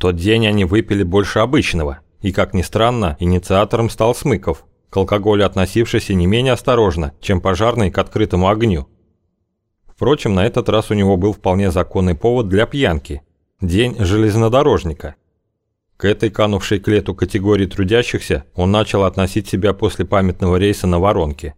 тот день они выпили больше обычного, и, как ни странно, инициатором стал Смыков, к алкоголю относившийся не менее осторожно, чем пожарный к открытому огню. Впрочем, на этот раз у него был вполне законный повод для пьянки – день железнодорожника. К этой канувшей к лету категории трудящихся он начал относить себя после памятного рейса на Воронке.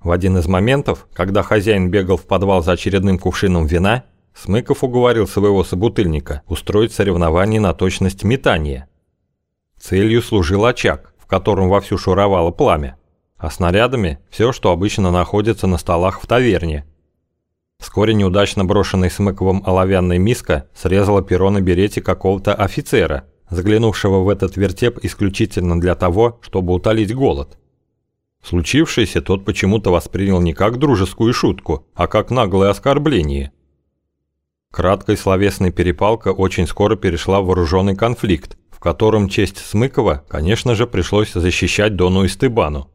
В один из моментов, когда хозяин бегал в подвал за очередным кувшином вина, Смыков уговорил своего собутыльника устроить соревнование на точность метания. Целью служил очаг, в котором вовсю шуровало пламя, а снарядами – все, что обычно находится на столах в таверне. Вскоре неудачно брошенный Смыковым оловянной миска срезала перо на берете какого-то офицера, заглянувшего в этот вертеп исключительно для того, чтобы утолить голод. Случившееся тот почему-то воспринял не как дружескую шутку, а как наглое оскорбление. Краткая словесная перепалка очень скоро перешла в вооруженный конфликт, в котором честь Смыкова, конечно же, пришлось защищать Дону Истыбану.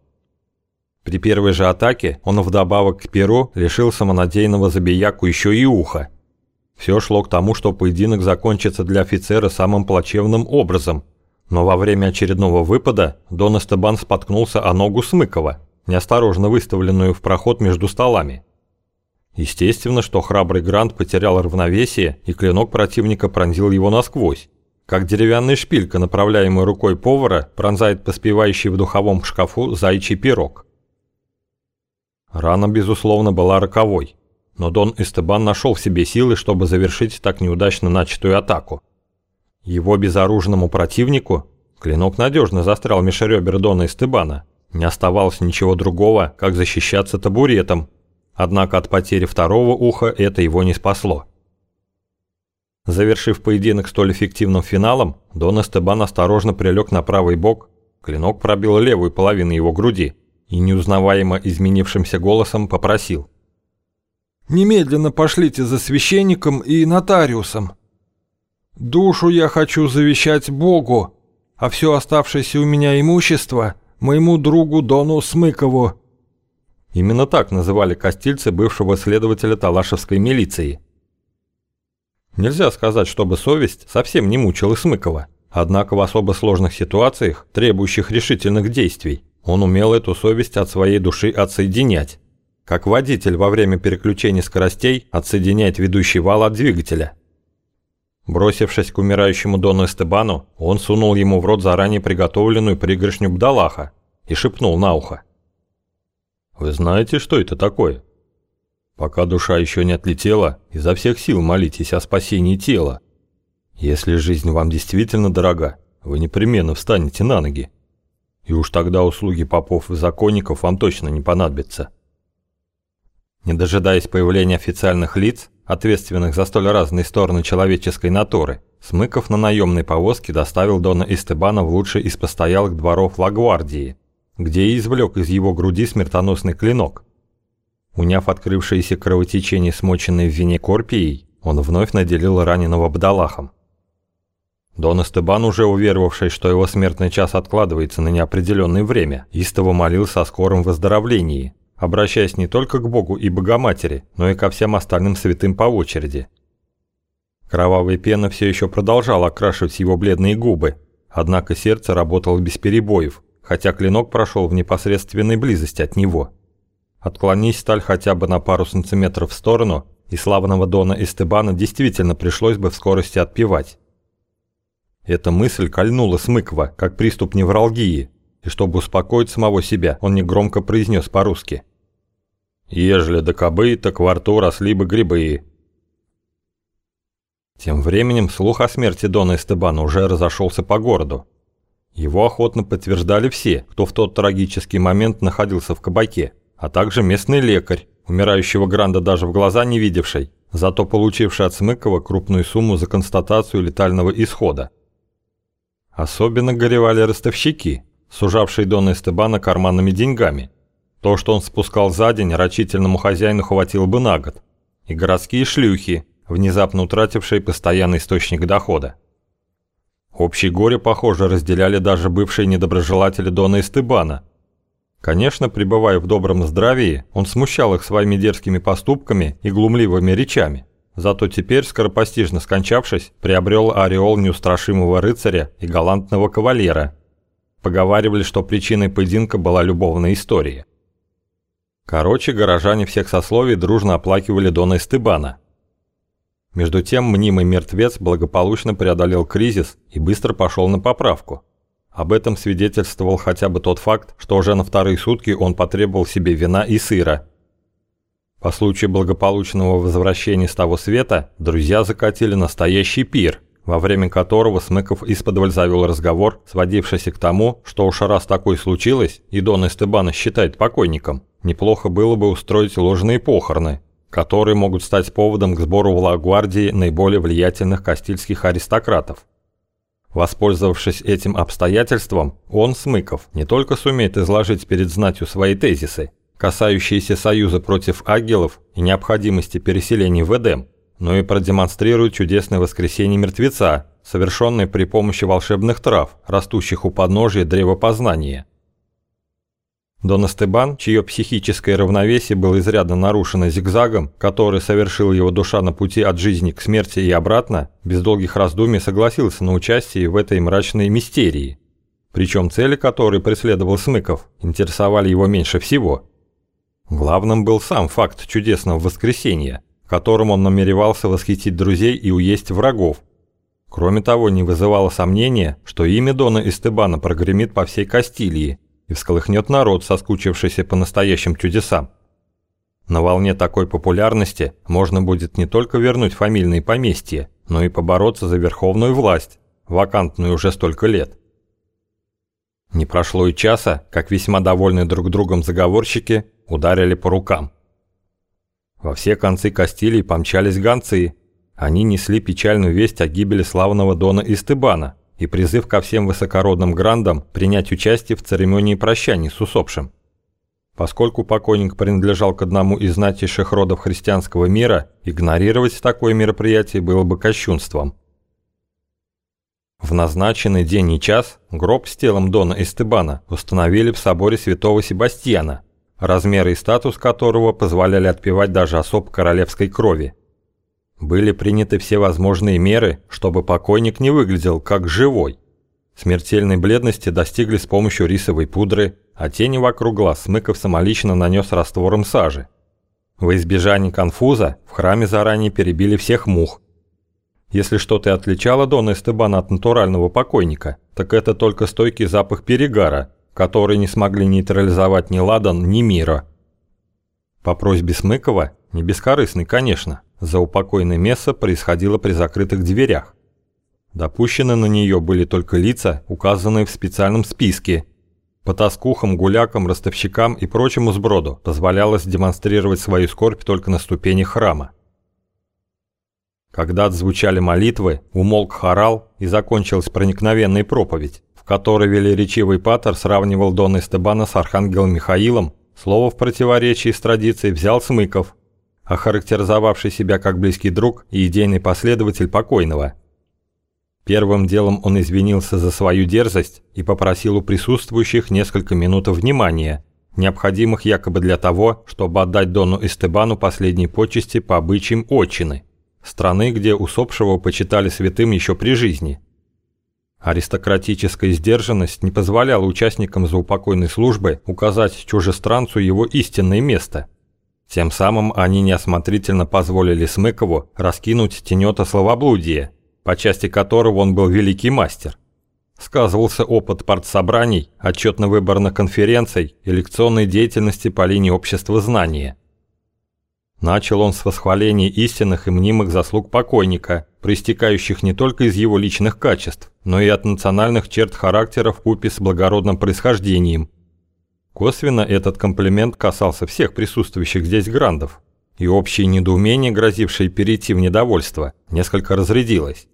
При первой же атаке он вдобавок к перу лишил самонадеянного забияку еще и уха. Все шло к тому, что поединок закончится для офицера самым плачевным образом. Но во время очередного выпада Дон Эстебан споткнулся о ногу Смыкова, неосторожно выставленную в проход между столами. Естественно, что храбрый Грант потерял равновесие, и клинок противника пронзил его насквозь как деревянная шпилька, направляемая рукой повара, пронзает поспевающий в духовом шкафу зайчий пирог. Рана, безусловно, была роковой, но Дон Эстебан нашел в себе силы, чтобы завершить так неудачно начатую атаку. Его безоружному противнику, клинок надежно застрял меж ребер Дона Эстебана, не оставалось ничего другого, как защищаться табуретом, однако от потери второго уха это его не спасло. Завершив поединок столь эффективным финалом, Дон Эстебан осторожно прилег на правый бок, клинок пробил левую половину его груди и неузнаваемо изменившимся голосом попросил. «Немедленно пошлите за священником и нотариусом. Душу я хочу завещать Богу, а все оставшееся у меня имущество моему другу Дону Смыкову». Именно так называли костильцы бывшего следователя Талашевской милиции – Нельзя сказать, чтобы совесть совсем не мучила Смыкова. Однако в особо сложных ситуациях, требующих решительных действий, он умел эту совесть от своей души отсоединять. Как водитель во время переключения скоростей отсоединяет ведущий вал от двигателя. Бросившись к умирающему Дону Эстебану, он сунул ему в рот заранее приготовленную пригоршню бдалаха и шепнул на ухо. «Вы знаете, что это такое?» Пока душа еще не отлетела, изо всех сил молитесь о спасении тела. Если жизнь вам действительно дорога, вы непременно встанете на ноги. И уж тогда услуги попов и законников вам точно не понадобятся. Не дожидаясь появления официальных лиц, ответственных за столь разные стороны человеческой натуры, Смыков на наемной повозке доставил Дона Истебана в лучший из постоялых дворов Лагвардии, где извлек из его груди смертоносный клинок – Уняв открывшееся кровотечение, смоченное в вине корпией, он вновь наделил раненого бдалахом. Дон Эстебан, уже уверовавший, что его смертный час откладывается на неопределенное время, истово молился о скором выздоровлении, обращаясь не только к Богу и Богоматери, но и ко всем остальным святым по очереди. Кровавая пена все еще продолжала окрашивать его бледные губы, однако сердце работало без перебоев, хотя клинок прошел в непосредственной близости от него – Отклонись сталь хотя бы на пару сантиметров в сторону, и славного Дона Эстебана действительно пришлось бы в скорости отпевать. Эта мысль кольнула Смыкова, как приступ невралгии, и чтобы успокоить самого себя, он негромко произнес по-русски. «Ежели до кобы, так во рту росли бы грибы». Тем временем слух о смерти Дона Эстебана уже разошелся по городу. Его охотно подтверждали все, кто в тот трагический момент находился в кабаке а также местный лекарь, умирающего Гранда даже в глаза не видевший, зато получивший от Смыкова крупную сумму за констатацию летального исхода. Особенно горевали ростовщики, сужавшие Дона Эстебана карманными деньгами. То, что он спускал за день, рачительному хозяину хватило бы на год. И городские шлюхи, внезапно утратившие постоянный источник дохода. Общее горе, похоже, разделяли даже бывшие недоброжелатели Дона Эстебана – Конечно, пребывая в добром здравии, он смущал их своими дерзкими поступками и глумливыми речами, зато теперь, скоропостижно скончавшись, приобрел ореол неустрашимого рыцаря и галантного кавалера. Поговаривали, что причиной поединка была любовная история. Короче, горожане всех сословий дружно оплакивали Дона Эстебана. Между тем, мнимый мертвец благополучно преодолел кризис и быстро пошел на поправку. Об этом свидетельствовал хотя бы тот факт, что уже на вторые сутки он потребовал себе вина и сыра. По случаю благополучного возвращения с того света, друзья закатили настоящий пир, во время которого Смыков исподволь завел разговор, сводившийся к тому, что уж раз такое случилось, и Дон Эстебана считает покойником, неплохо было бы устроить ложные похороны, которые могут стать поводом к сбору в Лагвардии наиболее влиятельных кастильских аристократов. Воспользовавшись этим обстоятельством, он, Смыков, не только сумеет изложить перед знатью свои тезисы, касающиеся союза против агелов и необходимости переселения в Эдем, но и продемонстрирует чудесное воскресение мертвеца, совершенное при помощи волшебных трав, растущих у подножия древопознания. Дон Эстебан, чье психическое равновесие было изрядно нарушено зигзагом, который совершил его душа на пути от жизни к смерти и обратно, без долгих раздумий согласился на участие в этой мрачной мистерии. Причем цели, которые преследовал Смыков, интересовали его меньше всего. Главным был сам факт чудесного воскресения, которым он намеревался восхитить друзей и уесть врагов. Кроме того, не вызывало сомнения, что имя Дона Эстебана прогремит по всей Кастилии, и всколыхнет народ, соскучившийся по настоящим чудесам. На волне такой популярности можно будет не только вернуть фамильные поместья, но и побороться за верховную власть, вакантную уже столько лет. Не прошло и часа, как весьма довольные друг другом заговорщики ударили по рукам. Во все концы Кастилии помчались гонцы. Они несли печальную весть о гибели славного Дона Истыбана, и призыв ко всем высокородным грандам принять участие в церемонии прощания с усопшим. Поскольку покойник принадлежал к одному из знатейших родов христианского мира, игнорировать такое мероприятие было бы кощунством. В назначенный день и час гроб с телом Дона Эстебана установили в соборе святого Себастьяна, размеры и статус которого позволяли отпевать даже особ королевской крови. Были приняты все возможные меры, чтобы покойник не выглядел как живой. Смертельной бледности достигли с помощью рисовой пудры, а тени вокруг глаз Смыков самолично нанес раствором сажи. Во избежание конфуза в храме заранее перебили всех мух. Если что-то отличало Дона Эстебана от натурального покойника, так это только стойкий запах перегара, который не смогли нейтрализовать ни Ладан, ни Мира. По просьбе Смыкова, не бескорыстный, конечно, Заупокойное место происходило при закрытых дверях. Допущены на нее были только лица, указанные в специальном списке. По тоскухам, гулякам, ростовщикам и прочему сброду позволялось демонстрировать свою скорбь только на ступени храма. Когда отзвучали молитвы, умолк хорал и закончилась проникновенная проповедь, в которой велеречивый патер сравнивал Дона Эстебана с архангелом Михаилом, слово в противоречии с традицией взял Смыков – охарактеризовавший себя как близкий друг и идейный последователь покойного. Первым делом он извинился за свою дерзость и попросил у присутствующих несколько минут внимания, необходимых якобы для того, чтобы отдать Дону Эстебану последние почести по обычаям отчины, страны, где усопшего почитали святым еще при жизни. Аристократическая сдержанность не позволяла участникам заупокойной службы указать чужестранцу его истинное место – тем самым они неосмотрительно позволили Смыкову раскинуть тенета словоблудия, по части которого он был великий мастер. Сказывался опыт партсобраний, отчетно-выборных конференций и лекционной деятельности по линии общества знания. Начал он с восхваления истинных и мнимых заслуг покойника, проистекающих не только из его личных качеств, но и от национальных черт характера в купе с благородным происхождением – Косвенно этот комплимент касался всех присутствующих здесь грандов, и общее недоумение, грозившее перейти в недовольство, несколько разрядилось.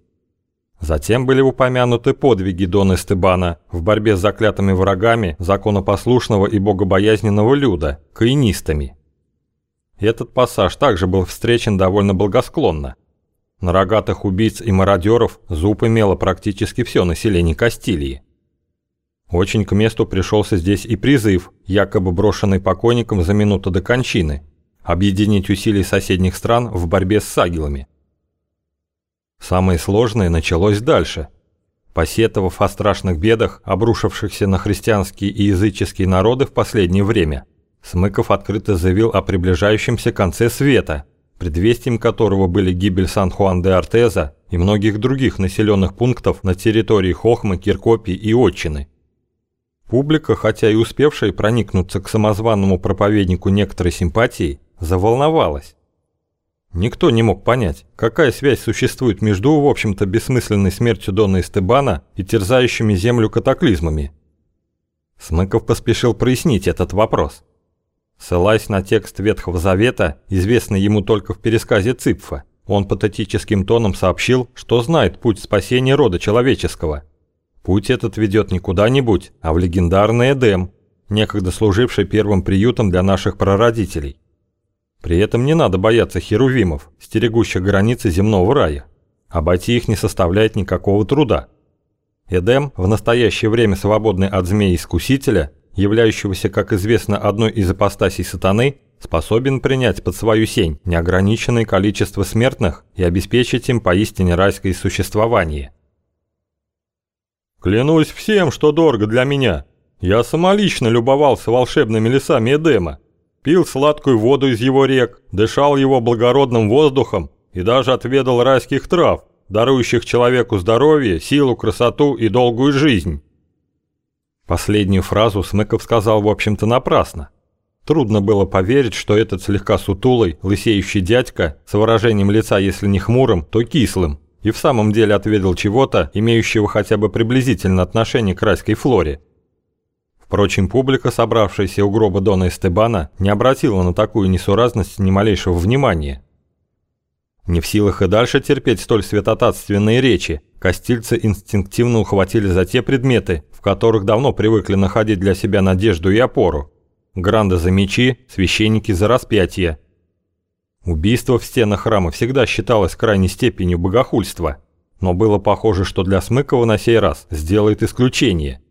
Затем были упомянуты подвиги Дона Эстебана в борьбе с заклятыми врагами законопослушного и богобоязненного люда, каинистами. Этот пассаж также был встречен довольно благосклонно. На рогатых убийц и мародеров зуб имело практически все население Кастилии. Очень к месту пришелся здесь и призыв, якобы брошенный покойником за минуту до кончины, объединить усилия соседних стран в борьбе с сагилами, Самое сложное началось дальше. Посетовав о страшных бедах, обрушившихся на христианские и языческие народы в последнее время, Смыков открыто заявил о приближающемся конце света, предвестием которого были гибель Сан-Хуан-де-Артеза и многих других населенных пунктов на территории Хохмы, Киркопи и Отчины. Публика, хотя и успевшая проникнуться к самозванному проповеднику некоторой симпатией, заволновалась. Никто не мог понять, какая связь существует между, в общем-то, бессмысленной смертью Дона Эстебана и терзающими землю катаклизмами. Смыков поспешил прояснить этот вопрос. Ссылаясь на текст Ветхого Завета, известный ему только в пересказе Ципфа, он патетическим тоном сообщил, что знает путь спасения рода человеческого. Путь этот ведет не куда-нибудь, а в легендарный Эдем, некогда служивший первым приютом для наших прародителей. При этом не надо бояться херувимов, стерегущих границы земного рая. Обойти их не составляет никакого труда. Эдем, в настоящее время свободный от змеи-искусителя, являющегося, как известно, одной из апостасий сатаны, способен принять под свою сень неограниченное количество смертных и обеспечить им поистине райское существование. «Клянусь всем, что дорого для меня. Я самолично любовался волшебными лесами Эдема, пил сладкую воду из его рек, дышал его благородным воздухом и даже отведал райских трав, дарующих человеку здоровье, силу, красоту и долгую жизнь». Последнюю фразу Смыков сказал, в общем-то, напрасно. Трудно было поверить, что этот слегка сутулый, лысеющий дядька с выражением лица, если не хмурым, то кислым, и в самом деле отведал чего-то, имеющего хотя бы приблизительно отношение к райской флоре. Впрочем, публика, собравшаяся у гроба Дона Эстебана, не обратила на такую несуразность ни малейшего внимания. Не в силах и дальше терпеть столь святотатственные речи, костильцы инстинктивно ухватили за те предметы, в которых давно привыкли находить для себя надежду и опору, Гранда за мечи, священники за распятие. Убийство в стенах храма всегда считалось крайней степенью богохульства, но было похоже, что для Смыкова на сей раз сделает исключение.